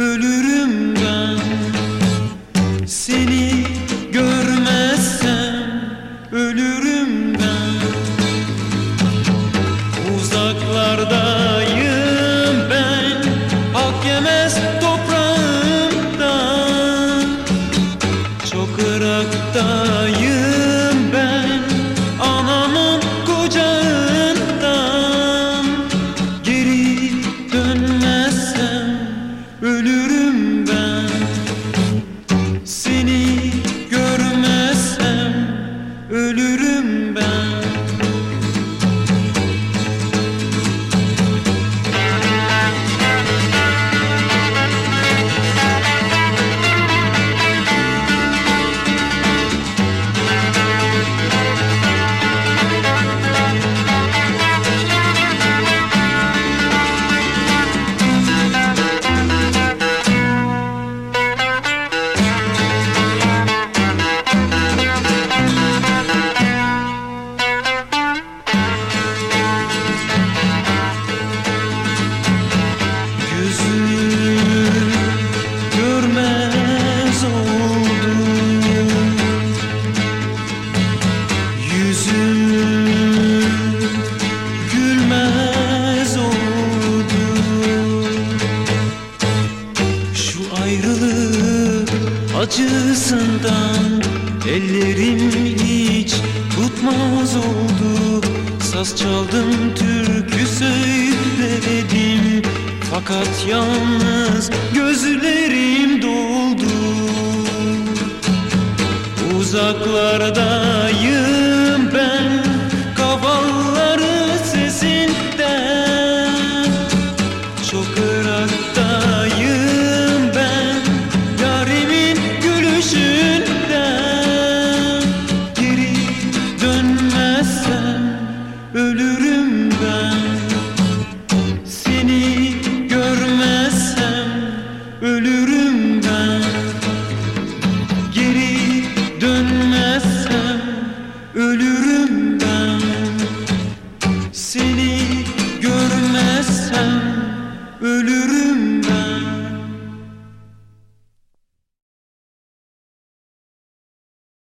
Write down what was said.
ölürüm ben. Seni görmezsem ölürüm ben. Uzaklardayım ben. Hak yemez toprağımdan. Çok ıraktayım ben. Anamın kucağında acısından Ellerim hiç tutmaz oldu. Saz çaldım türkü söyledim. Fakat yalnız gözlerim doldu. Uzaklarda yıl